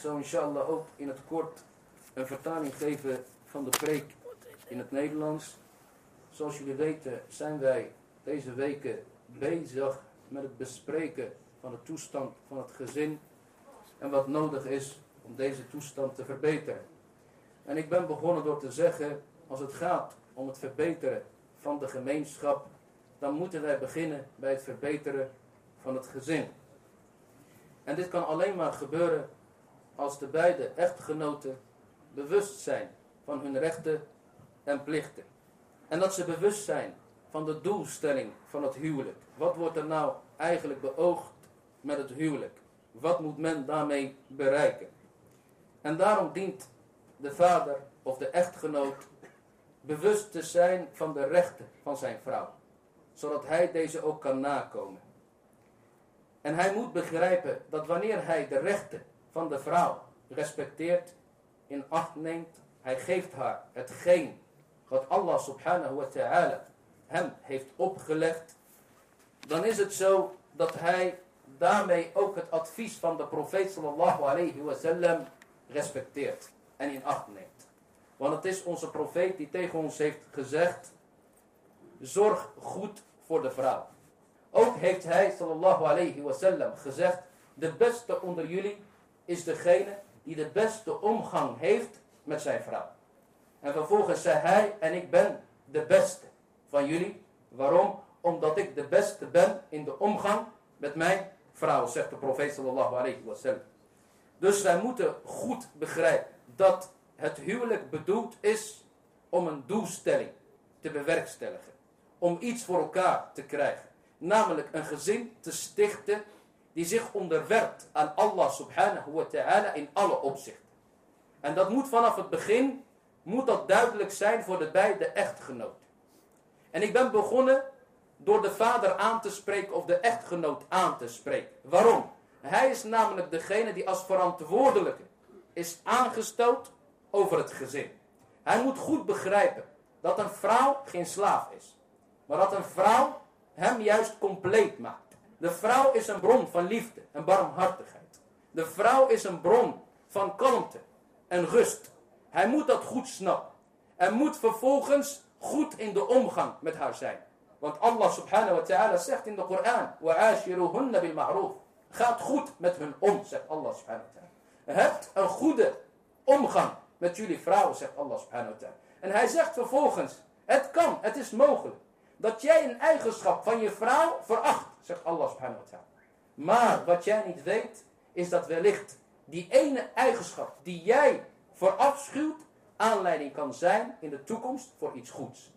zal inshallah ook in het kort een vertaling geven van de preek in het Nederlands. Zoals jullie weten zijn wij deze weken bezig met het bespreken van de toestand van het gezin en wat nodig is om deze toestand te verbeteren. En ik ben begonnen door te zeggen, als het gaat om het verbeteren van de gemeenschap, dan moeten wij beginnen bij het verbeteren van het gezin. En dit kan alleen maar gebeuren als de beide echtgenoten bewust zijn van hun rechten en plichten. En dat ze bewust zijn van de doelstelling van het huwelijk. Wat wordt er nou eigenlijk beoogd met het huwelijk? Wat moet men daarmee bereiken? En daarom dient de vader of de echtgenoot bewust te zijn van de rechten van zijn vrouw. Zodat hij deze ook kan nakomen. En hij moet begrijpen dat wanneer hij de rechten van de vrouw respecteert, in acht neemt, hij geeft haar hetgeen wat Allah subhanahu wa ta'ala hem heeft opgelegd, dan is het zo dat hij daarmee ook het advies van de profeet sallallahu alayhi wa sallam respecteert en in acht neemt. Want het is onze profeet die tegen ons heeft gezegd, zorg goed voor de vrouw. Ook heeft hij sallallahu alayhi wa sallam gezegd, de beste onder jullie is degene die de beste omgang heeft met zijn vrouw. En vervolgens zei hij, en ik ben de beste van jullie. Waarom? Omdat ik de beste ben in de omgang met mijn vrouw, zegt de profeet sallallahu alayhi wa sallam. Dus wij moeten goed begrijpen dat het huwelijk bedoeld is om een doelstelling te bewerkstelligen. Om iets voor elkaar te krijgen. Namelijk een gezin te stichten die zich onderwerpt aan Allah subhanahu wa ta'ala in alle opzichten. En dat moet vanaf het begin, moet dat duidelijk zijn voor de beide echtgenoten. En ik ben begonnen door de vader aan te spreken of de echtgenoot aan te spreken. Waarom? Hij is namelijk degene die als verantwoordelijke is aangesteld over het gezin. Hij moet goed begrijpen dat een vrouw geen slaaf is. Maar dat een vrouw hem juist compleet maakt. De vrouw is een bron van liefde en barmhartigheid. De vrouw is een bron van kalmte en rust. Hij moet dat goed snappen. En moet vervolgens goed in de omgang met haar zijn. Want Allah subhanahu wa ta'ala zegt in de Koran. وَعَاشِرُهُنَّ بِالْمَعْرُوفِ Gaat goed met hun om, zegt Allah subhanahu wa ta'ala. Hebt een goede omgang met jullie vrouwen, zegt Allah subhanahu wa ta'ala. En hij zegt vervolgens, het kan, het is mogelijk. Dat jij een eigenschap van je vrouw veracht, zegt Allah subhanahu wa ta'ala. Maar wat jij niet weet, is dat wellicht die ene eigenschap die jij verafschuwt, aanleiding kan zijn in de toekomst voor iets goeds.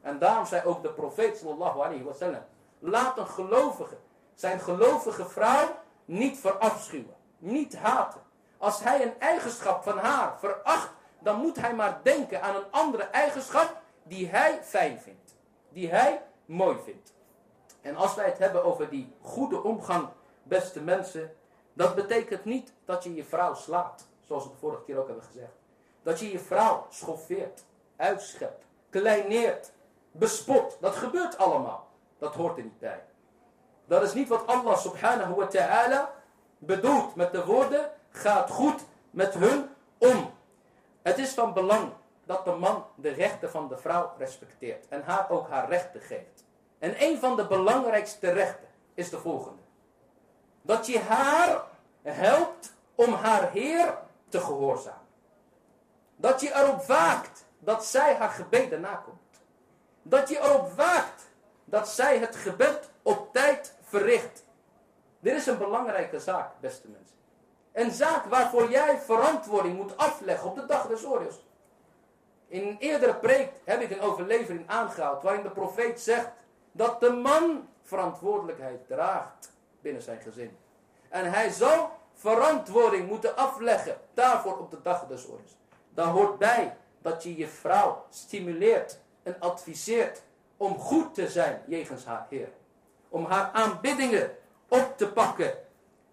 En daarom zei ook de profeet sallallahu alayhi wa sallam, laat een gelovige zijn gelovige vrouw niet verafschuwen, niet haten. Als hij een eigenschap van haar veracht, dan moet hij maar denken aan een andere eigenschap die hij fijn vindt. Die hij mooi vindt. En als wij het hebben over die goede omgang, beste mensen, dat betekent niet dat je je vrouw slaat. Zoals we de vorige keer ook hebben gezegd. Dat je je vrouw schoffeert, uitschept, kleineert, bespot. Dat gebeurt allemaal. Dat hoort er niet bij. Dat is niet wat Allah subhanahu wa ta'ala bedoelt met de woorden, gaat goed met hun om. Het is van belang dat de man de rechten van de vrouw respecteert en haar ook haar rechten geeft. En een van de belangrijkste rechten is de volgende. Dat je haar helpt om haar Heer te gehoorzamen. Dat je erop waakt dat zij haar gebeden nakomt. Dat je erop waakt dat zij het gebed op tijd verricht. Dit is een belangrijke zaak, beste mensen. Een zaak waarvoor jij verantwoording moet afleggen op de dag des oordeels. In een eerdere preek heb ik een overlevering aangehaald waarin de profeet zegt dat de man verantwoordelijkheid draagt binnen zijn gezin. En hij zal verantwoording moeten afleggen daarvoor op de dag des oordeels. Daar hoort bij dat je je vrouw stimuleert en adviseert om goed te zijn jegens haar Heer. Om haar aanbiddingen op te pakken.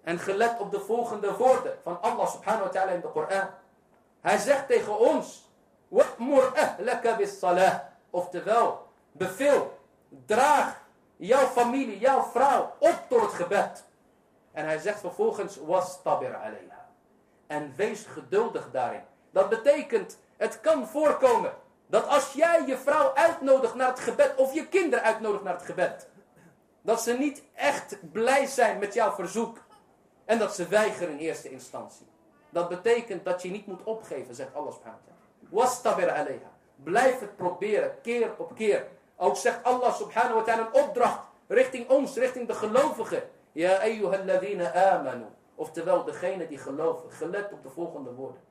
En gelet op de volgende woorden van Allah subhanahu wa ta'ala in de Koran. Hij zegt tegen ons. Ahlaka bis salah. Oftewel, beveel, draag jouw familie, jouw vrouw op tot het gebed. En hij zegt vervolgens, was tabir alayha. En wees geduldig daarin. Dat betekent, het kan voorkomen dat als jij je vrouw uitnodigt naar het gebed, of je kinderen uitnodigt naar het gebed, dat ze niet echt blij zijn met jouw verzoek. En dat ze weigeren in eerste instantie. Dat betekent dat je niet moet opgeven, zegt Allah subhanahu wa ta'ala. Wastabir alayha. Blijf het proberen, keer op keer. Ook zegt Allah subhanahu wa ta'ala een opdracht richting ons, richting de gelovigen. Ja ayyuhalladhina amanu. Oftewel degene die geloven. Gelet op de volgende woorden.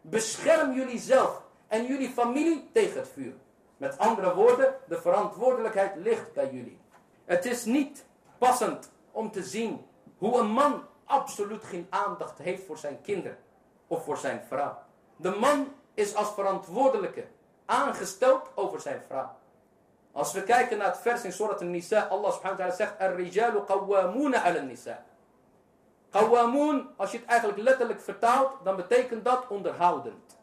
Bescherm jullie zelf en jullie familie tegen het vuur. Met andere woorden, de verantwoordelijkheid ligt bij jullie. Het is niet passend om te zien hoe een man absoluut geen aandacht heeft voor zijn kinderen of voor zijn vrouw. De man is als verantwoordelijke aangesteld over zijn vrouw. Als we kijken naar het vers in Surat al-Nisa, Allah subhanahu wa ta'ala zegt, Ar-rijalu qawwamuna al-nisa. Qawwamun, als je het eigenlijk letterlijk vertaalt, dan betekent dat onderhoudend.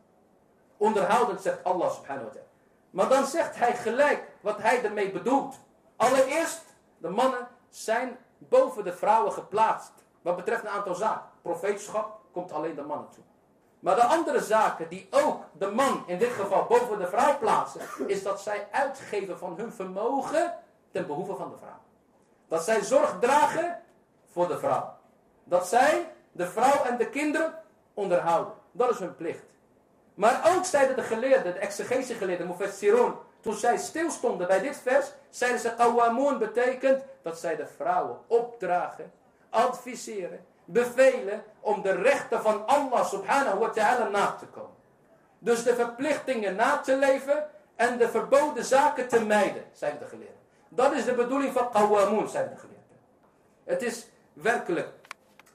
Onderhoudend zegt Allah subhanahu wa ta'ala. Maar dan zegt hij gelijk wat hij ermee bedoelt. Allereerst, de mannen zijn boven de vrouwen geplaatst. Wat betreft een aantal zaken. Profeetschap komt alleen de mannen toe. Maar de andere zaken die ook de man in dit geval boven de vrouw plaatsen, is dat zij uitgeven van hun vermogen ten behoeve van de vrouw. Dat zij zorg dragen voor de vrouw. Dat zij de vrouw en de kinderen onderhouden. Dat is hun plicht. Maar ook zeiden de geleerden, de exegetische geleerden, Mufassiron, toen zij stilstonden bij dit vers, zeiden ze qawamun betekent dat zij de vrouwen opdragen, adviseren, bevelen om de rechten van Allah subhanahu wa ta'ala na te komen. Dus de verplichtingen na te leven en de verboden zaken te mijden, zeiden de geleerden. Dat is de bedoeling van qawamun, zeiden de geleerden. Het is werkelijk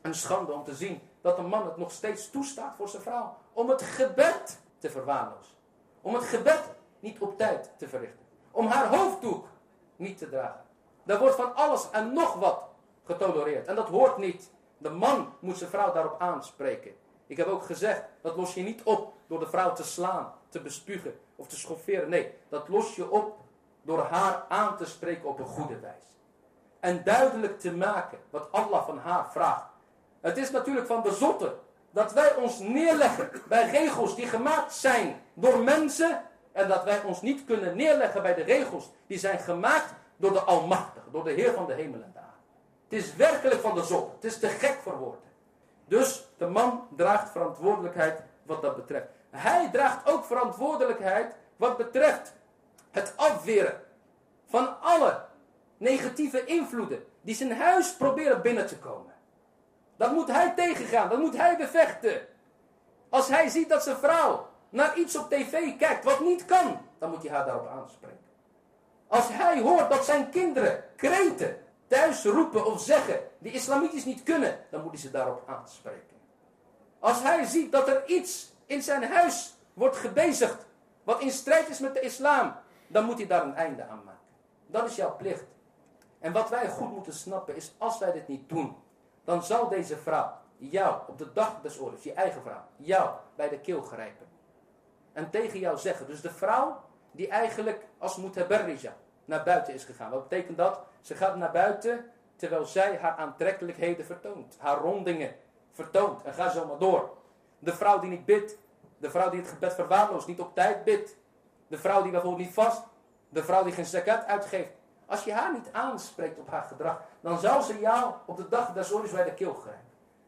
een schande om te zien dat een man het nog steeds toestaat voor zijn vrouw. Om het gebed te verwaarlozen. Om het gebed niet op tijd te verrichten. Om haar hoofddoek niet te dragen. Daar wordt van alles en nog wat getolereerd. En dat hoort niet. De man moet zijn vrouw daarop aanspreken. Ik heb ook gezegd, dat los je niet op door de vrouw te slaan, te bespugen of te schofferen. Nee, dat los je op door haar aan te spreken op een goede wijze. En duidelijk te maken wat Allah van haar vraagt. Het is natuurlijk van de zotte dat wij ons neerleggen bij regels die gemaakt zijn door mensen. En dat wij ons niet kunnen neerleggen bij de regels die zijn gemaakt door de Almachtige, door de Heer van de hemel en de aarde. Het is werkelijk van de zotte. Het is te gek voor woorden. Dus de man draagt verantwoordelijkheid wat dat betreft. Hij draagt ook verantwoordelijkheid wat betreft het afweren van alle negatieve invloeden die zijn huis proberen binnen te komen. Dat moet hij tegengaan, dat moet hij bevechten. Als hij ziet dat zijn vrouw naar iets op tv kijkt wat niet kan, dan moet hij haar daarop aanspreken. Als hij hoort dat zijn kinderen kreten thuis roepen of zeggen die islamitisch niet kunnen, dan moet hij ze daarop aanspreken. Als hij ziet dat er iets in zijn huis wordt gebezigd wat in strijd is met de islam, dan moet hij daar een einde aan maken. Dat is jouw plicht. En wat wij goed moeten snappen is, als wij dit niet doen, dan zal deze vrouw jou op de dag des oorlogs, je eigen vrouw, jou bij de keel grijpen. En tegen jou zeggen. Dus de vrouw die eigenlijk als mutabarrija naar buiten is gegaan. Wat betekent dat? Ze gaat naar buiten terwijl zij haar aantrekkelijkheden vertoont. Haar rondingen vertoont. En ga zo maar door. De vrouw die niet bidt. De vrouw die het gebed verwaarloost, niet op tijd bidt. De vrouw die bijvoorbeeld niet vast. De vrouw die geen zakat uitgeeft. Als je haar niet aanspreekt op haar gedrag, dan zal ze jou op de dag des oorlogs bij de keel grijpen.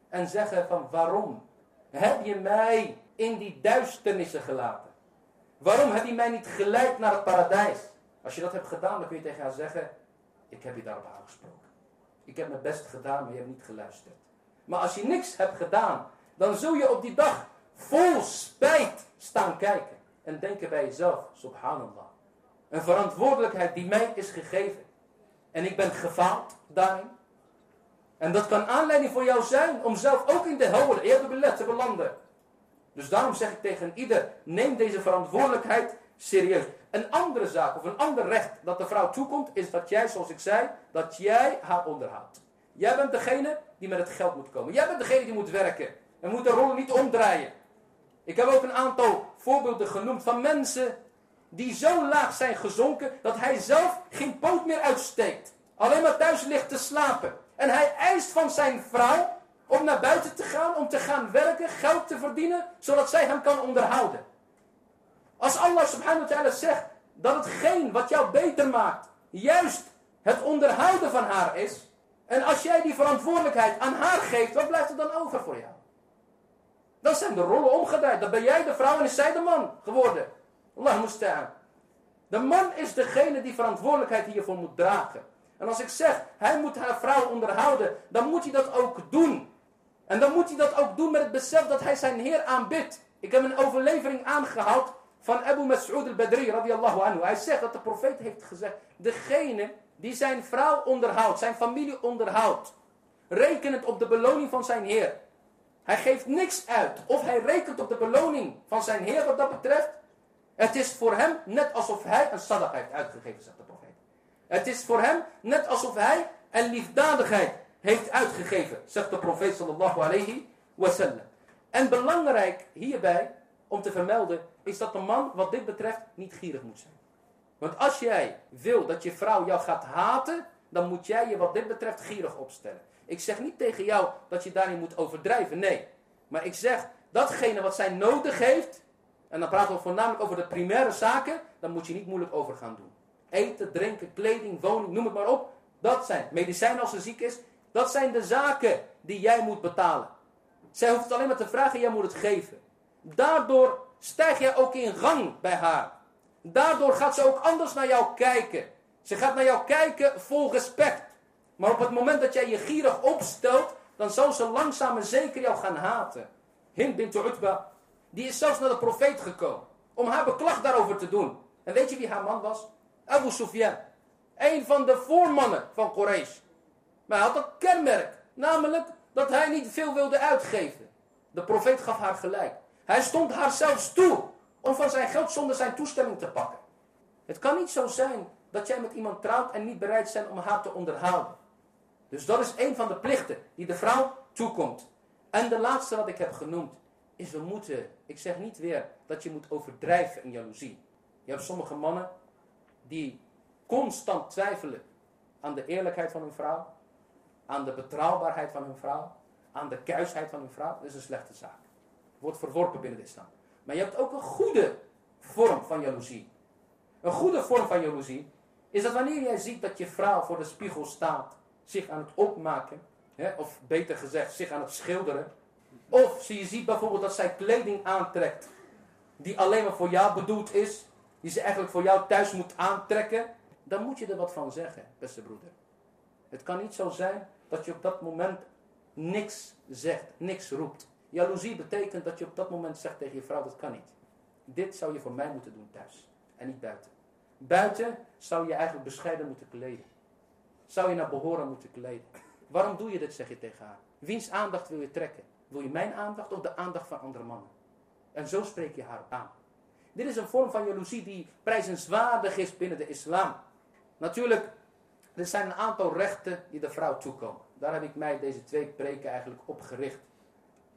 En zeggen van waarom heb je mij in die duisternissen gelaten? Waarom heb je mij niet geleid naar het paradijs? Als je dat hebt gedaan, dan kun je tegen haar zeggen, ik heb je daarop aangesproken. Ik heb mijn best gedaan, maar je hebt niet geluisterd. Maar als je niks hebt gedaan, dan zul je op die dag vol spijt staan kijken. En denken bij jezelf, subhanallah. Een verantwoordelijkheid die mij is gegeven. En ik ben gefaald daarin. En dat kan aanleiding voor jou zijn om zelf ook in de hel eerder belet te belanden. Dus daarom zeg ik tegen ieder, neem deze verantwoordelijkheid serieus. Een andere zaak of een ander recht dat de vrouw toekomt, is dat jij, zoals ik zei, dat jij haar onderhoudt. Jij bent degene die met het geld moet komen. Jij bent degene die moet werken. En moet de rollen niet omdraaien. Ik heb ook een aantal voorbeelden genoemd van mensen die zo laag zijn gezonken dat hij zelf geen poot meer uitsteekt. Alleen maar thuis ligt te slapen. En hij eist van zijn vrouw om naar buiten te gaan, om te gaan werken, geld te verdienen, zodat zij hem kan onderhouden. Als Allah subhanahu wa ta'ala zegt dat hetgeen wat jou beter maakt, juist het onderhouden van haar is, en als jij die verantwoordelijkheid aan haar geeft, wat blijft er dan over voor jou? Dan zijn de rollen omgedraaid. Dan ben jij de vrouw en is zij de man geworden. Allah musta'an. De man is degene die verantwoordelijkheid hiervoor moet dragen. En als ik zeg, hij moet haar vrouw onderhouden, dan moet hij dat ook doen. En dan moet hij dat ook doen met het besef dat hij zijn Heer aanbidt. Ik heb een overlevering aangehaald van Abu Mas'ud al-Badri radiyallahu anhu. Hij zegt dat de profeet heeft gezegd, degene die zijn vrouw onderhoudt, zijn familie onderhoudt, rekenend op de beloning van zijn Heer. Hij geeft niks uit. Of hij rekent op de beloning van zijn Heer wat dat betreft. Het is voor hem net alsof hij een sadaq heeft uitgegeven, zegt de profeet. Het is voor hem net alsof hij een liefdadigheid heeft uitgegeven, zegt de profeet sallallahu alayhi wasallam. En belangrijk hierbij om te vermelden is dat de man wat dit betreft niet gierig moet zijn. Want als jij wil dat je vrouw jou gaat haten, dan moet jij je wat dit betreft gierig opstellen. Ik zeg niet tegen jou dat je daarin moet overdrijven, nee. Maar ik zeg, datgene wat zij nodig heeft, en dan praten we voornamelijk over de primaire zaken, dan moet je niet moeilijk over gaan doen. Eten, drinken, kleding, woning, noem het maar op. Dat zijn medicijnen als ze ziek is. Dat zijn de zaken die jij moet betalen. Zij hoeft het alleen maar te vragen, jij moet het geven. Daardoor stijg jij ook in gang bij haar. Daardoor gaat ze ook anders naar jou kijken. Ze gaat naar jou kijken vol respect. Maar op het moment dat jij je gierig opstelt, dan zal ze langzaam en zeker jou gaan haten. Hind bint Utba, die is zelfs naar de profeet gekomen. Om haar beklag daarover te doen. En weet je wie haar man was? Abu Sufyan. Een van de voormannen van Quraysh. Maar hij had een kenmerk. Namelijk dat hij niet veel wilde uitgeven. De profeet gaf haar gelijk. Hij stond haar zelfs toe om van zijn geld zonder zijn toestemming te pakken. Het kan niet zo zijn dat jij met iemand trouwt en niet bereid bent om haar te onderhouden. Dus dat is een van de plichten die de vrouw toekomt. En de laatste wat ik heb genoemd is we moeten, ik zeg niet weer dat je moet overdrijven in jaloezie. Je hebt sommige mannen die constant twijfelen aan de eerlijkheid van hun vrouw, aan de betrouwbaarheid van hun vrouw, aan de kuisheid van hun vrouw. Dat is een slechte zaak. Wordt verworpen binnen de islam. Maar je hebt ook een goede vorm van jaloezie. Een goede vorm van jaloezie is dat wanneer jij ziet dat je vrouw voor de spiegel staat, zich aan het opmaken, hè, of beter gezegd, zich aan het schilderen, of je ziet bijvoorbeeld dat zij kleding aantrekt die alleen maar voor jou bedoeld is, die ze eigenlijk voor jou thuis moet aantrekken, dan moet je er wat van zeggen, beste broeder. Het kan niet zo zijn dat je op dat moment niks zegt, niks roept. Jaloezie betekent dat je op dat moment zegt tegen je vrouw, dat kan niet. Dit zou je voor mij moeten doen thuis en niet buiten. Buiten zou je eigenlijk bescheiden moeten kleden. Zou je naar behoren moeten kleden. Waarom doe je dit, zeg je tegen haar? Wiens aandacht wil je trekken? Wil je mijn aandacht of de aandacht van andere mannen? En zo spreek je haar aan. Dit is een vorm van jaloezie die prijzenswaardig is binnen de islam. Natuurlijk, er zijn een aantal rechten die de vrouw toekomen. Daar heb ik mij deze twee preken eigenlijk op gericht.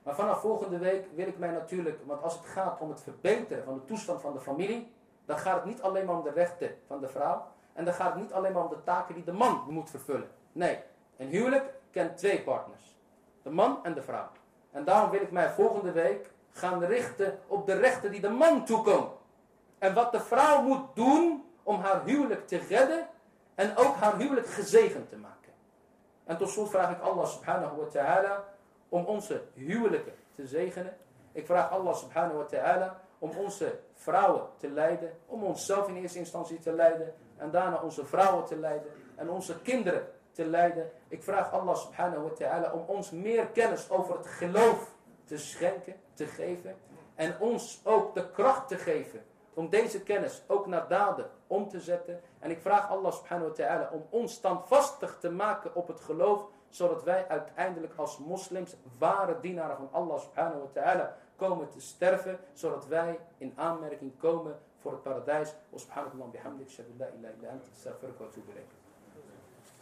Maar vanaf volgende week wil ik mij natuurlijk, want als het gaat om het verbeteren van de toestand van de familie, dan gaat het niet alleen maar om de rechten van de vrouw. En dan gaat het niet alleen maar om de taken die de man moet vervullen. Nee, een huwelijk kent twee partners. De man en de vrouw. En daarom wil ik mij volgende week gaan richten op de rechten die de man toekomen. En wat de vrouw moet doen om haar huwelijk te redden en ook haar huwelijk gezegend te maken. En tot slot vraag ik Allah subhanahu wa ta'ala om onze huwelijken te zegenen. Ik vraag Allah subhanahu wa ta'ala om onze vrouwen te leiden, om onszelf in eerste instantie te leiden en daarna onze vrouwen te leiden en onze kinderen te leiden. Ik vraag Allah subhanahu wa ta'ala om ons meer kennis over het geloof te schenken, te geven en ons ook de kracht te geven om deze kennis ook naar daden om te zetten. En ik vraag Allah subhanahu wa ta'ala om ons standvastig te maken op het geloof, zodat wij uiteindelijk als moslims ware dienaren van Allah subhanahu wa ta'ala komen te sterven, zodat wij in aanmerking komen voor het paradijs. Wa subhanahu wa bihamdik, la ilaha illa anta, wa